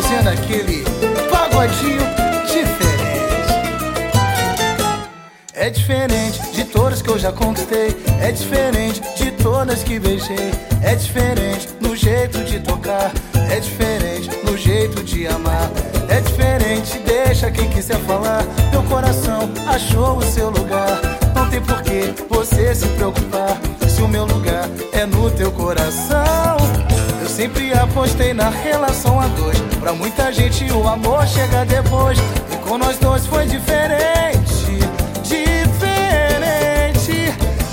fazendo aquele pagodinho diferente. É diferente de todas que eu já conquistei. É diferente de todas que beijei. É diferente no jeito de tocar. É diferente no jeito de amar. É diferente, deixa quem quiser falar. Meu coração achou o seu lugar. Não tem por apostei na relação a dois. Pra muita gente o amor chega depois. E com nós dois foi diferente, diferente.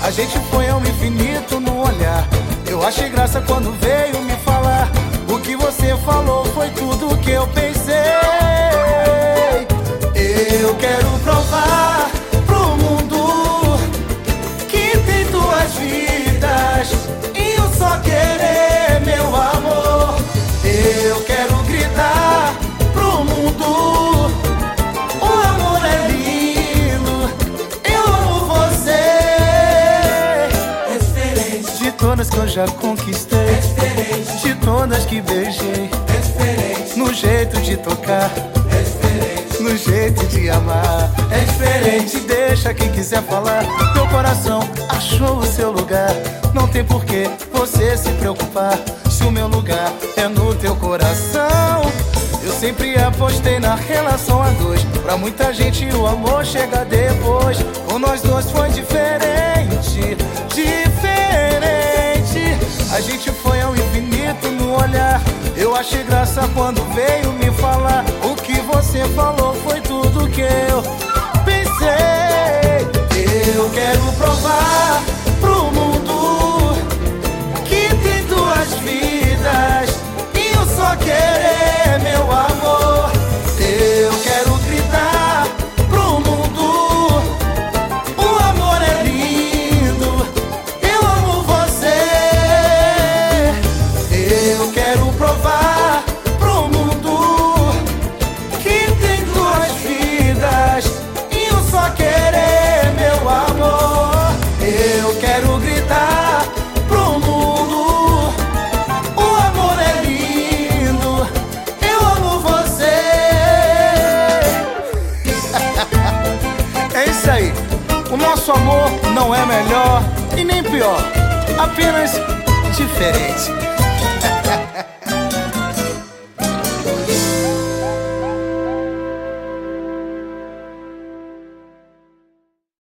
A gente foi ao infinito no olhar. Eu achei graça quando veio me falar. O que você falou foi tudo que eu pensei. Todas que eu já conquistei, diferente, de todas que beijei, diferente, no jeito de tocar. diferente. no jeito de amar. É diferente, deixa quem quiser falar. Teu coração achou o seu lugar. Não tem por que você se preocupar. Se o meu lugar é no teu coração. Eu sempre apostei na relação a dois. Pra muita gente o amor chega depois. Com nós dois foi diferente, diferente. A gente foi ao infinito no olhar. Eu achei graça quando veio me falar. O que você falou foi tudo que eu pensei. Quero provar pro mundo que tem duas vidas e um só querer, meu amor. Eu quero gritar pro mundo: o amor é lindo, eu amo você. É isso aí. O nosso amor não é melhor e nem pior, apenas diferente.